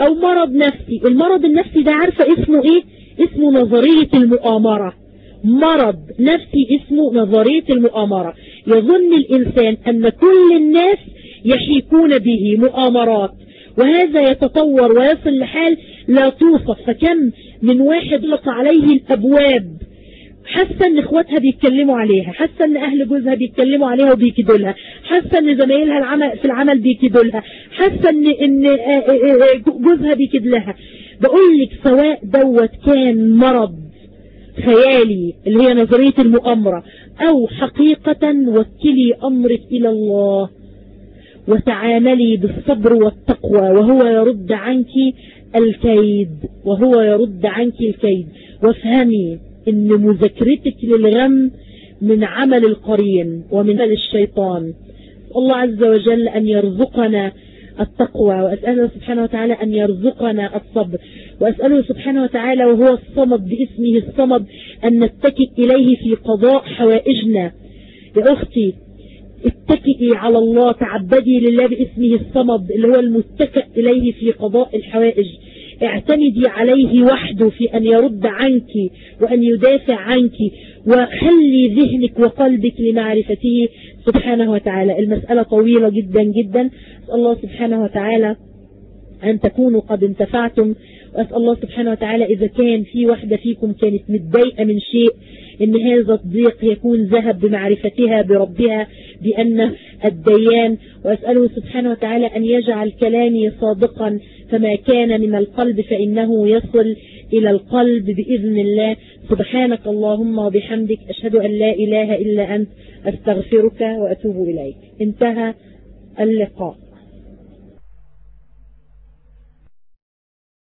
أو مرض نفسي. المرض النفسي ده عارفة اسمه إيه؟ اسمه نظرية المؤامرة. مرض. نفسي اسمه نظرية المؤامرة. يظن الإنسان أن كل الناس يحيكون به مؤامرات. وهذا يتطور ويصل لحال لا توصف. فكم من واحد لط عليه الأبواب. حاسة إن إخواتها بيتكلموا عليها. حاسة إن أهل جوزها بيتكلموا عليها وبيكدوا لها حاسة إن زمايلها العمل في العمل بيكدوا لها حاسة ان ان جوزها بيكيد لها. بقول لك سواء دوت كان مرض. خيالي اللي هي نظرية المؤامرة. أو حقيقة وكلي أمرك إلى الله. وتعاملي بالصبر والتقوى. وهو يرد عنك الكيد. وهو يرد عنك الكيد. وافهمي إن مذاكرتك للغم من عمل القرين ومن عمل الشيطان. الله عز وجل أن يرزقنا التقوى وأسأله سبحانه وتعالى أن يرزقنا الصبر. وأسأله سبحانه وتعالى وهو الصمد باسمه الصمد أن نتكئ إليه في قضاء حوائجنا. يا أختي اتكئي على الله تعبدي لله باسمه الصمد اللي هو المتكئ إليه في قضاء الحوائج. اعتمدي عليه وحده في أن يرد عنك وأن يدافع عنك وخلي ذهنك وقلبك لمعرفته. سبحانه وتعالى. المسألة طويلة جدا جدا. أسأل الله سبحانه وتعالى أن تكونوا قد انتفعتم. وأسأل الله سبحانه وتعالى إذا كان في واحدة فيكم كانت متضايقة من شيء إن هذا الضيق يكون ذهب بمعرفتها بربها بأنه الديان. وأسأله سبحانه وتعالى أن يجعل كلامي صادقا فما كان من القلب فإنه يصل إلى القلب بإذن الله سبحانك اللهم وبحمدك أشهد أن لا إله إلا أنت أستغفرك وأتوب إليك انتهى اللقاء